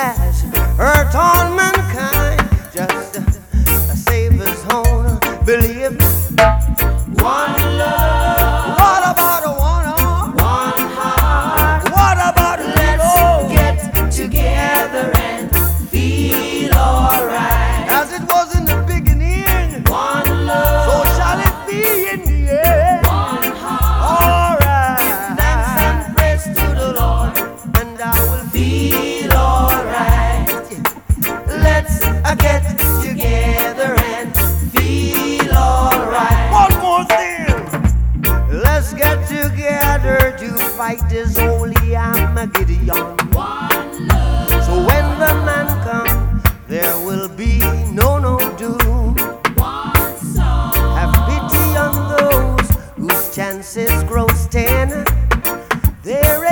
has hurt all mankind just to save his own belief. get together and feel alright. One more thing. Let's get together to fight this holy Armageddon. One love. So when the man comes, there will be no no do. One. Have pity on those whose chances grow ten. There